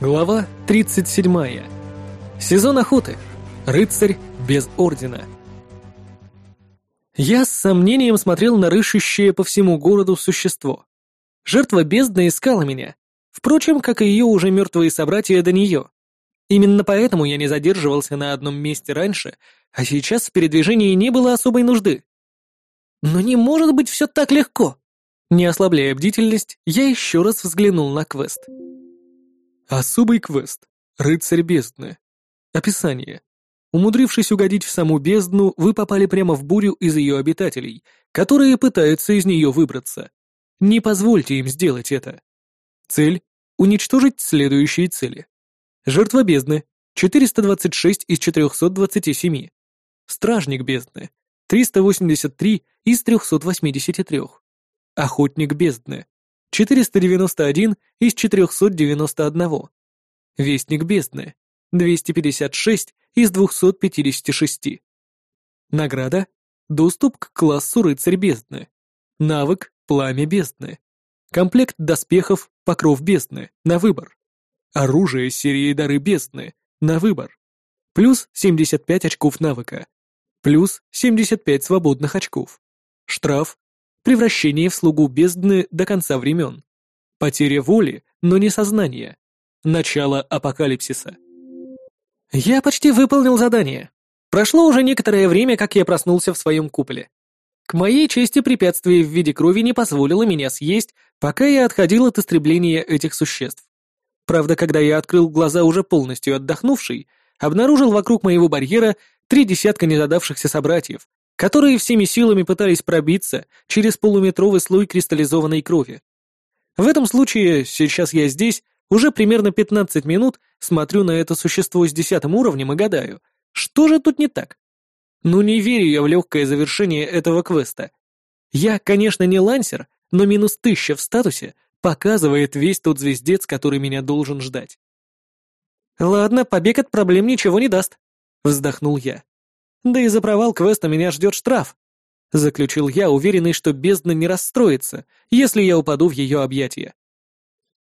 Глава 37. Сезон охоты. Рыцарь без ордена. Я с сомнением смотрел на рыщущее по всему городу существо. Жертва бездны искала меня, впрочем, как и ее уже мертвые собратья до нее. Именно поэтому я не задерживался на одном месте раньше, а сейчас в передвижении не было особой нужды. Но не может быть все так легко. Не ослабляя бдительность, я еще раз взглянул на квест. Особый квест. Рыцарь бездны. Описание. Умудрившись угодить в саму бездну, вы попали прямо в бурю из ее обитателей, которые пытаются из нее выбраться. Не позвольте им сделать это. Цель — уничтожить следующие цели. Жертва бездны — 426 из 427. Стражник бездны — 383 из 383. Охотник бездны 491 из 491. Вестник бездны. 256 из 256. Награда. Доступ к классу рыцарь бездны. Навык пламя бездны. Комплект доспехов покров бездны на выбор. Оружие серии дары бездны на выбор. Плюс 75 очков навыка. Плюс 75 свободных очков. Штраф превращение в слугу бездны до конца времен, потеря воли, но не сознания, начало апокалипсиса. Я почти выполнил задание. Прошло уже некоторое время, как я проснулся в своем куполе. К моей чести препятствие в виде крови не позволило меня съесть, пока я отходил от истребления этих существ. Правда, когда я открыл глаза уже полностью отдохнувший, обнаружил вокруг моего барьера три десятка незадавшихся собратьев, которые всеми силами пытались пробиться через полуметровый слой кристаллизованной крови. В этом случае, сейчас я здесь, уже примерно 15 минут смотрю на это существо с десятым уровнем и гадаю, что же тут не так? Ну не верю я в легкое завершение этого квеста. Я, конечно, не лансер, но минус тысяча в статусе показывает весь тот звездец, который меня должен ждать. «Ладно, побег от проблем ничего не даст», — вздохнул я. Да и за провал квеста меня ждет штраф. Заключил я, уверенный, что бездна не расстроится, если я упаду в ее объятия.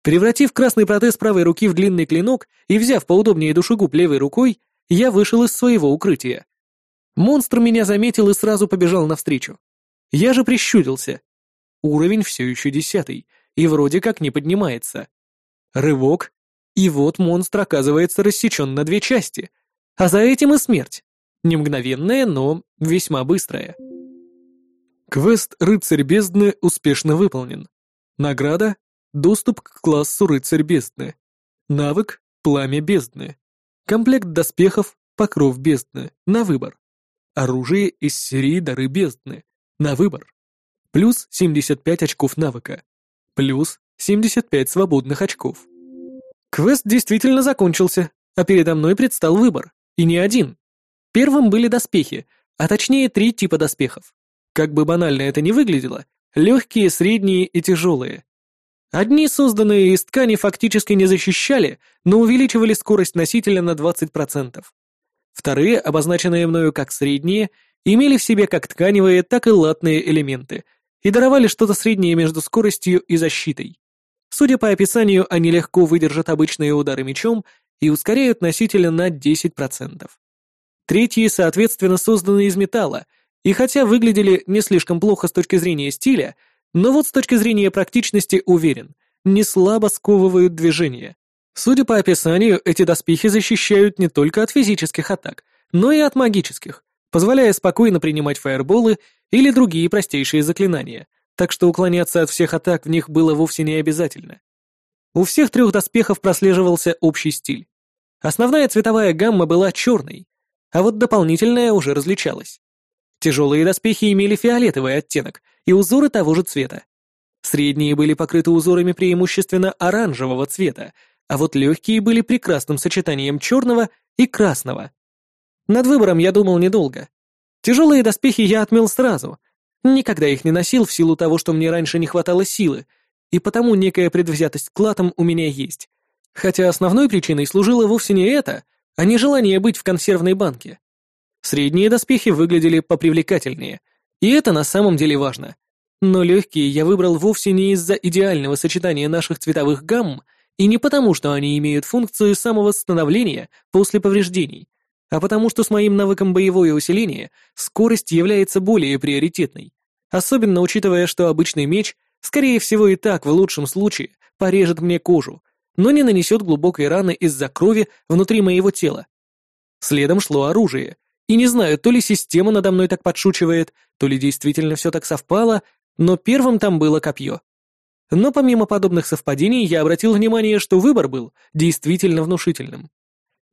Превратив красный протез правой руки в длинный клинок и взяв поудобнее душегуб левой рукой, я вышел из своего укрытия. Монстр меня заметил и сразу побежал навстречу. Я же прищурился. Уровень все еще десятый, и вроде как не поднимается. Рывок, и вот монстр оказывается рассечен на две части, а за этим и смерть. Не мгновенное, но весьма быстрое. Квест «Рыцарь бездны» успешно выполнен. Награда — доступ к классу «Рыцарь бездны». Навык — «Пламя бездны». Комплект доспехов «Покров бездны» на выбор. Оружие из серии «Дары бездны» на выбор. Плюс 75 очков навыка. Плюс 75 свободных очков. Квест действительно закончился, а передо мной предстал выбор. И не один. Первым были доспехи, а точнее три типа доспехов. Как бы банально это ни выглядело, легкие, средние и тяжелые. Одни, созданные из ткани, фактически не защищали, но увеличивали скорость носителя на 20%. Вторые, обозначенные мною как средние, имели в себе как тканевые, так и латные элементы и даровали что-то среднее между скоростью и защитой. Судя по описанию, они легко выдержат обычные удары мечом и ускоряют носителя на 10%. Третьи, соответственно, созданы из металла, и хотя выглядели не слишком плохо с точки зрения стиля, но вот с точки зрения практичности уверен, не слабо сковывают движение. Судя по описанию, эти доспехи защищают не только от физических атак, но и от магических, позволяя спокойно принимать фаерболы или другие простейшие заклинания, так что уклоняться от всех атак в них было вовсе не обязательно. У всех трех доспехов прослеживался общий стиль. Основная цветовая гамма была черной, а вот дополнительное уже различалось. Тяжелые доспехи имели фиолетовый оттенок и узоры того же цвета. Средние были покрыты узорами преимущественно оранжевого цвета, а вот легкие были прекрасным сочетанием черного и красного. Над выбором я думал недолго. Тяжелые доспехи я отмел сразу. Никогда их не носил в силу того, что мне раньше не хватало силы, и потому некая предвзятость к латам у меня есть. Хотя основной причиной служило вовсе не это, а не желание быть в консервной банке. Средние доспехи выглядели попривлекательнее, и это на самом деле важно. Но легкие я выбрал вовсе не из-за идеального сочетания наших цветовых гамм И не потому, что они имеют функцию самовосстановления после повреждений, а потому что с моим навыком боевое усиление скорость является более приоритетной, особенно учитывая, что обычный меч, скорее всего и так в лучшем случае, порежет мне кожу, но не нанесет глубокой раны из-за крови внутри моего тела. Следом шло оружие, и не знаю, то ли система надо мной так подшучивает, то ли действительно все так совпало, но первым там было копье. Но помимо подобных совпадений, я обратил внимание, что выбор был действительно внушительным.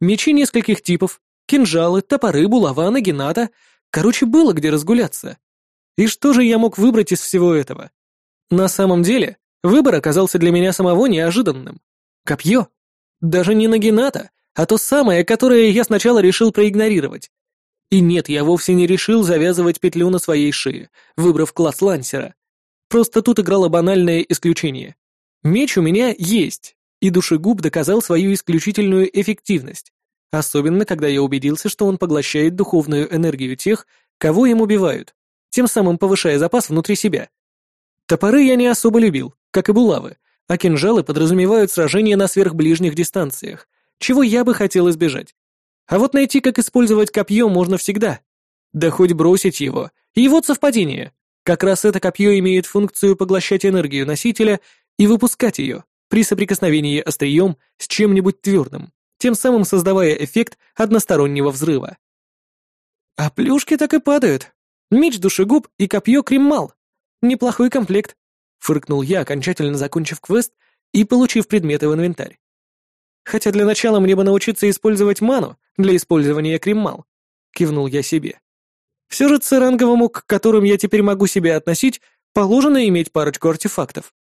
Мечи нескольких типов, кинжалы, топоры, булава, нагината. Короче, было где разгуляться. И что же я мог выбрать из всего этого? На самом деле, выбор оказался для меня самого неожиданным. Копье. Даже не нагината, а то самое, которое я сначала решил проигнорировать. И нет, я вовсе не решил завязывать петлю на своей шее, выбрав класс лансера. Просто тут играло банальное исключение. Меч у меня есть, и душегуб доказал свою исключительную эффективность, особенно когда я убедился, что он поглощает духовную энергию тех, кого им убивают, тем самым повышая запас внутри себя. Топоры я не особо любил, как и булавы, а кинжалы подразумевают сражения на сверхближних дистанциях, чего я бы хотел избежать. А вот найти, как использовать копье, можно всегда. Да хоть бросить его. И вот совпадение. Как раз это копье имеет функцию поглощать энергию носителя и выпускать ее при соприкосновении острием с чем-нибудь твердым, тем самым создавая эффект одностороннего взрыва. А плюшки так и падают. Меч душегуб и копье креммал. Неплохой комплект. Фыркнул я, окончательно закончив квест и получив предметы в инвентарь. Хотя для начала мне бы научиться использовать ману для использования креммал. Кивнул я себе. Все же церанговому, к которым я теперь могу себя относить, положено иметь парочку артефактов.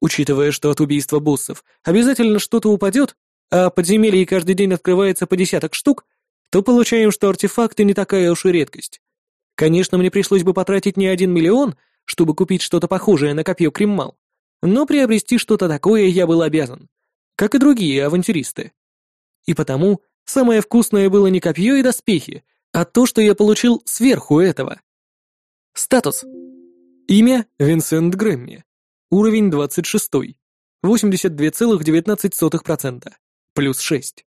Учитывая, что от убийства боссов обязательно что-то упадет, а подземелье каждый день открывается по десяток штук, то получаем, что артефакты не такая уж и редкость. Конечно, мне пришлось бы потратить не один миллион, чтобы купить что-то похожее на копье Креммал, но приобрести что-то такое я был обязан, как и другие авантюристы. И потому самое вкусное было не копье и доспехи, а то, что я получил сверху этого. Статус. Имя Винсент Грэмми. Уровень 26. 82,19%. Плюс 6.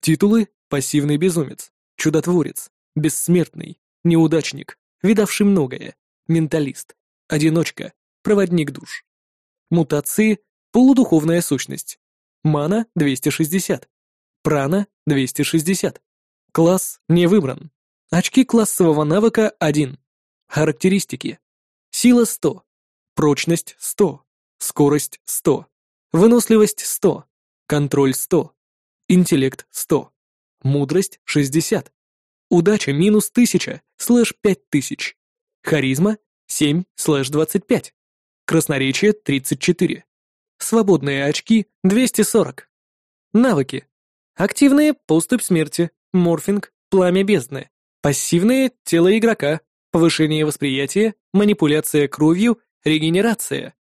Титулы Пассивный безумец, Чудотворец, Бессмертный, Неудачник, Видавший многое, Менталист, Одиночка, Проводник душ. Мутации Полудуховная сущность. Мана 260. Прана 260. Класс не выбран. Очки классового навыка 1. Характеристики. Сила 100. Прочность 100. Скорость 100. Выносливость 100. Контроль 100. Интеллект 100. Мудрость 60. Удача минус 1000 слэш 5000. Харизма 7 слэш 25. Красноречие 34. Свободные очки 240. Навыки. Активные поступь смерти морфинг, пламя бездны, пассивные — тело игрока, повышение восприятия, манипуляция кровью, регенерация,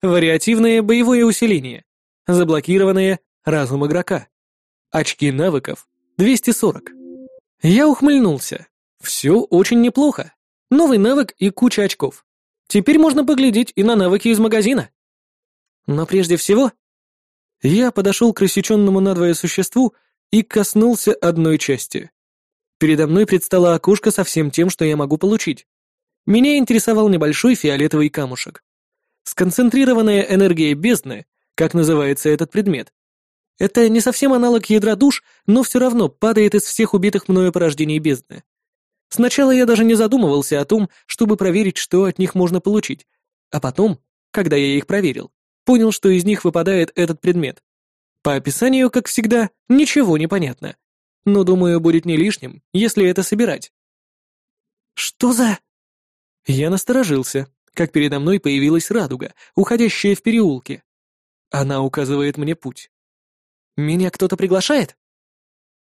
вариативное боевое усиление, заблокированное — разум игрока, очки навыков — 240. Я ухмыльнулся. Все очень неплохо. Новый навык и куча очков. Теперь можно поглядеть и на навыки из магазина. Но прежде всего... Я подошел к рассеченному надвое существу и коснулся одной части. Передо мной предстало окошко со всем тем, что я могу получить. Меня интересовал небольшой фиолетовый камушек. Сконцентрированная энергия бездны, как называется этот предмет. Это не совсем аналог ядра душ, но все равно падает из всех убитых мною порождений бездны. Сначала я даже не задумывался о том, чтобы проверить, что от них можно получить, а потом, когда я их проверил, понял, что из них выпадает этот предмет. По описанию, как всегда, ничего не понятно. Но, думаю, будет не лишним, если это собирать. «Что за...» Я насторожился, как передо мной появилась радуга, уходящая в переулке. Она указывает мне путь. «Меня кто-то приглашает?»